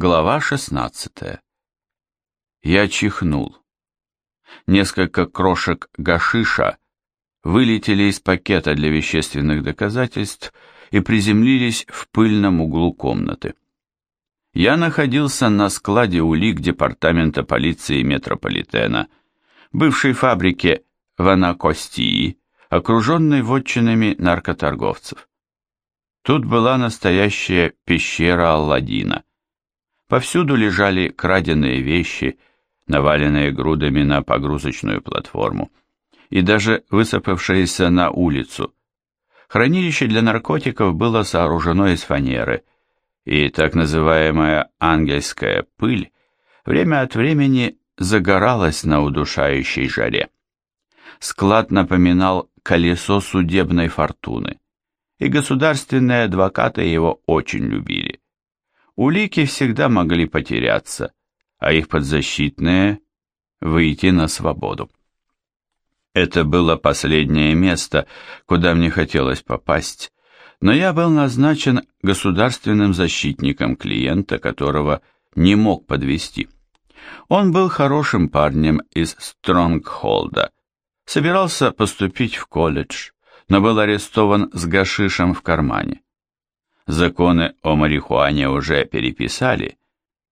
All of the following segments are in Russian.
Глава 16. Я чихнул. Несколько крошек гашиша вылетели из пакета для вещественных доказательств и приземлились в пыльном углу комнаты. Я находился на складе улик Департамента полиции метрополитена, бывшей фабрике в Анакостии, окруженной вотчинами наркоторговцев. Тут была настоящая пещера Алладина. Повсюду лежали краденые вещи, наваленные грудами на погрузочную платформу, и даже высыпавшиеся на улицу. Хранилище для наркотиков было сооружено из фанеры, и так называемая ангельская пыль время от времени загоралась на удушающей жаре. Склад напоминал колесо судебной фортуны, и государственные адвокаты его очень любили. Улики всегда могли потеряться, а их подзащитные выйти на свободу. Это было последнее место, куда мне хотелось попасть, но я был назначен государственным защитником клиента, которого не мог подвести. Он был хорошим парнем из Стронгхолда, собирался поступить в колледж, но был арестован с гашишем в кармане. Законы о марихуане уже переписали,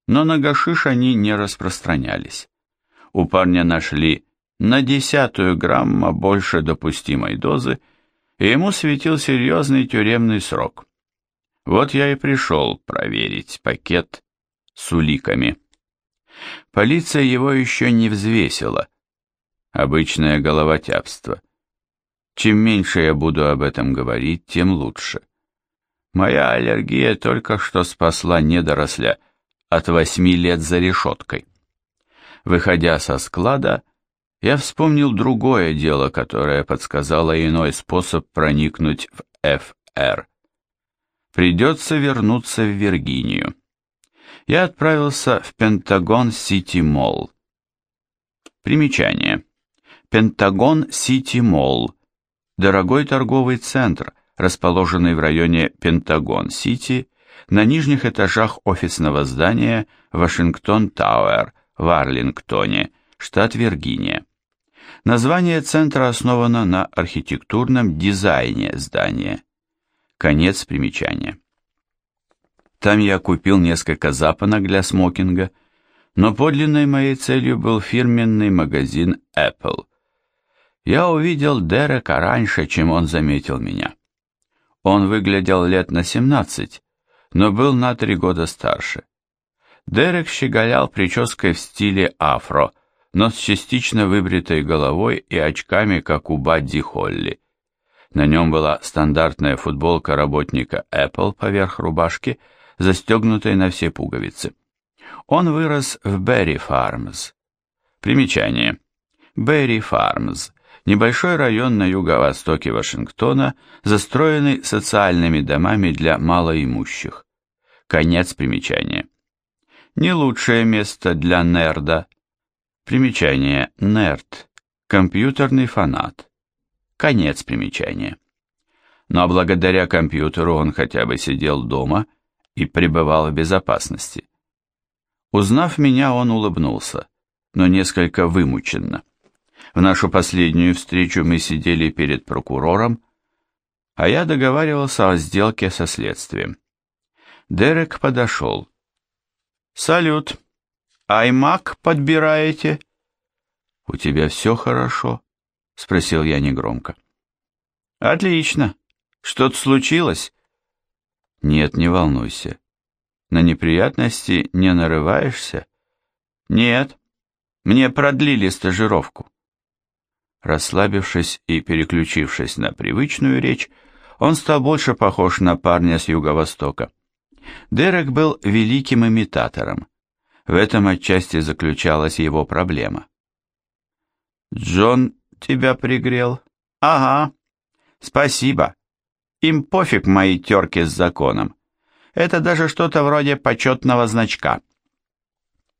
но на гашиш они не распространялись. У парня нашли на десятую грамма больше допустимой дозы, и ему светил серьезный тюремный срок. Вот я и пришел проверить пакет с уликами. Полиция его еще не взвесила. Обычное головотяпство. Чем меньше я буду об этом говорить, тем лучше. Моя аллергия только что спасла недоросля от восьми лет за решеткой. Выходя со склада, я вспомнил другое дело, которое подсказало иной способ проникнуть в ФР. Придется вернуться в Виргинию. Я отправился в Пентагон Сити Молл. Примечание. Пентагон Сити Молл. Дорогой торговый центр – расположенный в районе Пентагон-Сити, на нижних этажах офисного здания Вашингтон-Тауэр в Арлингтоне, штат Виргиния. Название центра основано на архитектурном дизайне здания. Конец примечания. Там я купил несколько запонок для смокинга, но подлинной моей целью был фирменный магазин Apple. Я увидел Дерека раньше, чем он заметил меня. Он выглядел лет на 17, но был на три года старше. Дерек щеголял прической в стиле афро, но с частично выбритой головой и очками, как у Бадди Холли. На нем была стандартная футболка работника Apple поверх рубашки, застегнутой на все пуговицы. Он вырос в Берри Фармс. Примечание. Берри Фармс Небольшой район на юго-востоке Вашингтона, застроенный социальными домами для малоимущих. Конец примечания. Не лучшее место для нерда. Примечание нерд. Компьютерный фанат. Конец примечания. Но благодаря компьютеру он хотя бы сидел дома и пребывал в безопасности. Узнав меня, он улыбнулся, но несколько вымученно. В нашу последнюю встречу мы сидели перед прокурором, а я договаривался о сделке со следствием. Дерек подошел. «Салют. Аймак подбираете?» «У тебя все хорошо?» — спросил я негромко. «Отлично. Что-то случилось?» «Нет, не волнуйся. На неприятности не нарываешься?» «Нет. Мне продлили стажировку». Расслабившись и переключившись на привычную речь, он стал больше похож на парня с юго-востока. Дерек был великим имитатором. В этом отчасти заключалась его проблема. «Джон тебя пригрел?» «Ага. Спасибо. Им пофиг мои терки с законом. Это даже что-то вроде почетного значка».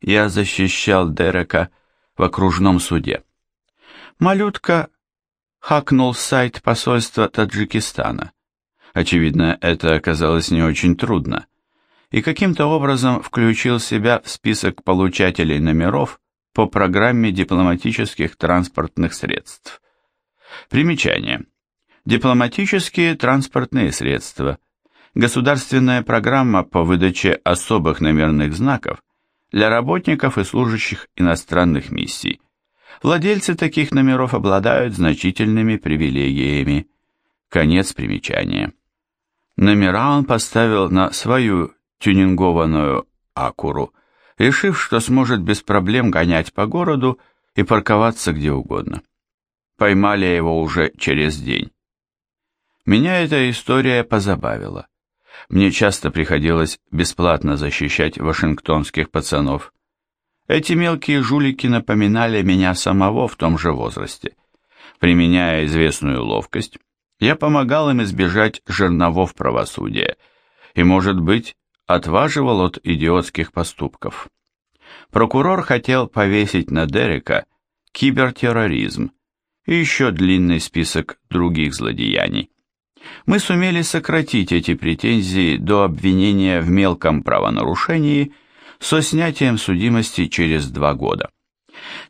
Я защищал Дерека в окружном суде. Малютка хакнул сайт посольства Таджикистана. Очевидно, это оказалось не очень трудно. и каким-то образом включил себя в список получателей номеров по программе дипломатических транспортных средств. Примечание. Дипломатические транспортные средства. Государственная программа по выдаче особых номерных знаков для работников и служащих иностранных миссий. Владельцы таких номеров обладают значительными привилегиями. Конец примечания. Номера он поставил на свою тюнингованную Акуру, решив, что сможет без проблем гонять по городу и парковаться где угодно. Поймали его уже через день. Меня эта история позабавила. Мне часто приходилось бесплатно защищать вашингтонских пацанов. Эти мелкие жулики напоминали меня самого в том же возрасте. Применяя известную ловкость, я помогал им избежать жерновов правосудия и, может быть, отваживал от идиотских поступков. Прокурор хотел повесить на Дерека кибертерроризм и еще длинный список других злодеяний. Мы сумели сократить эти претензии до обвинения в мелком правонарушении со снятием судимости через два года.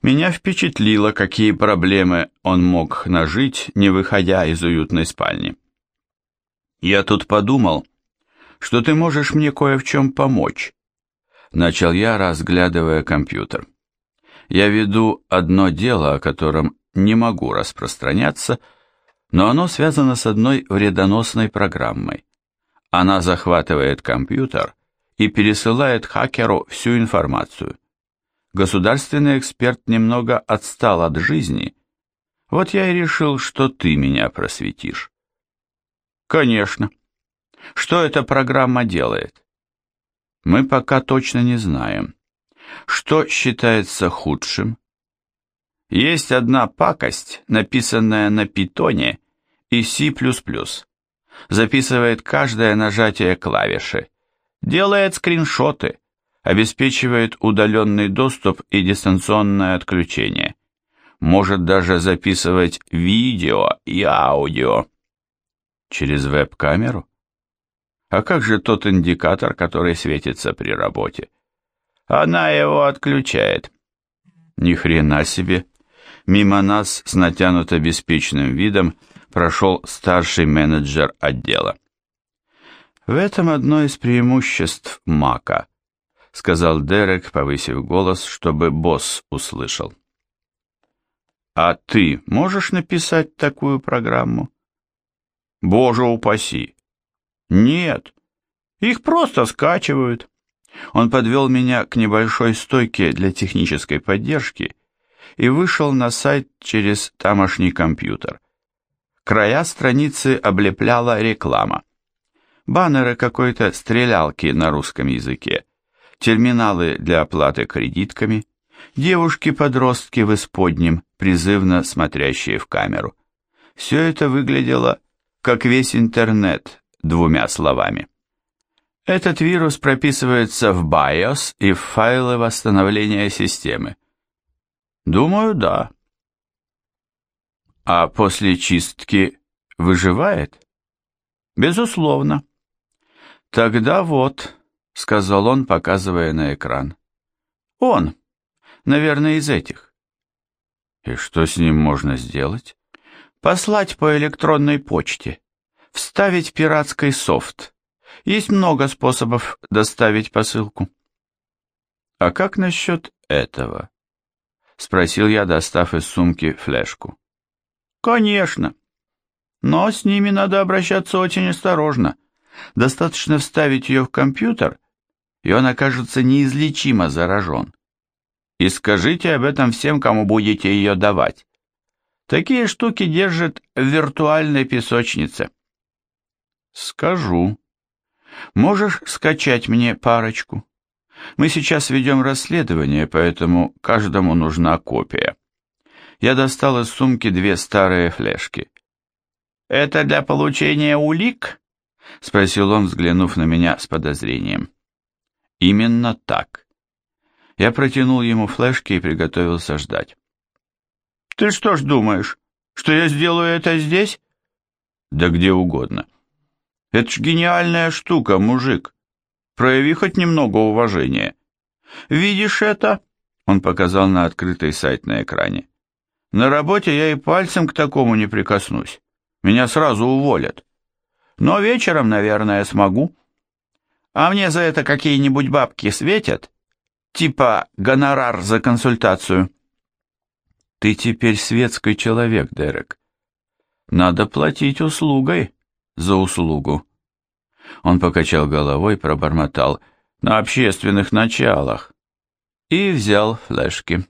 Меня впечатлило, какие проблемы он мог нажить, не выходя из уютной спальни. Я тут подумал, что ты можешь мне кое в чем помочь, начал я, разглядывая компьютер. Я веду одно дело, о котором не могу распространяться, но оно связано с одной вредоносной программой. Она захватывает компьютер и пересылает хакеру всю информацию. Государственный эксперт немного отстал от жизни, вот я и решил, что ты меня просветишь. Конечно. Что эта программа делает? Мы пока точно не знаем. Что считается худшим? Есть одна пакость, написанная на питоне и C++. Записывает каждое нажатие клавиши. Делает скриншоты. Обеспечивает удаленный доступ и дистанционное отключение. Может даже записывать видео и аудио. Через веб-камеру? А как же тот индикатор, который светится при работе? Она его отключает. Ни хрена себе. Мимо нас с натянуто беспечным видом прошел старший менеджер отдела. «В этом одно из преимуществ Мака», — сказал Дерек, повысив голос, чтобы босс услышал. «А ты можешь написать такую программу?» «Боже упаси!» «Нет, их просто скачивают». Он подвел меня к небольшой стойке для технической поддержки и вышел на сайт через тамошний компьютер. Края страницы облепляла реклама. Баннеры какой-то стрелялки на русском языке, терминалы для оплаты кредитками, девушки-подростки в исподнем, призывно смотрящие в камеру. Все это выглядело, как весь интернет, двумя словами. Этот вирус прописывается в BIOS и в файлы восстановления системы. Думаю, да. А после чистки выживает? Безусловно. Тогда вот, сказал он, показывая на экран. Он, наверное, из этих. И что с ним можно сделать? Послать по электронной почте, вставить пиратский софт. Есть много способов доставить посылку. А как насчет этого? — спросил я, достав из сумки флешку. «Конечно. Но с ними надо обращаться очень осторожно. Достаточно вставить ее в компьютер, и он окажется неизлечимо заражен. И скажите об этом всем, кому будете ее давать. Такие штуки держат в виртуальной песочнице». «Скажу. Можешь скачать мне парочку?» Мы сейчас ведем расследование, поэтому каждому нужна копия. Я достал из сумки две старые флешки. «Это для получения улик?» — спросил он, взглянув на меня с подозрением. «Именно так». Я протянул ему флешки и приготовился ждать. «Ты что ж думаешь, что я сделаю это здесь?» «Да где угодно». «Это ж гениальная штука, мужик. Прояви хоть немного уважения. Видишь это? Он показал на открытый сайт на экране. На работе я и пальцем к такому не прикоснусь. Меня сразу уволят. Но вечером, наверное, смогу. А мне за это какие-нибудь бабки светят? Типа гонорар за консультацию. Ты теперь светский человек, Дерек. Надо платить услугой за услугу. Он покачал головой, пробормотал на общественных началах и взял флешки.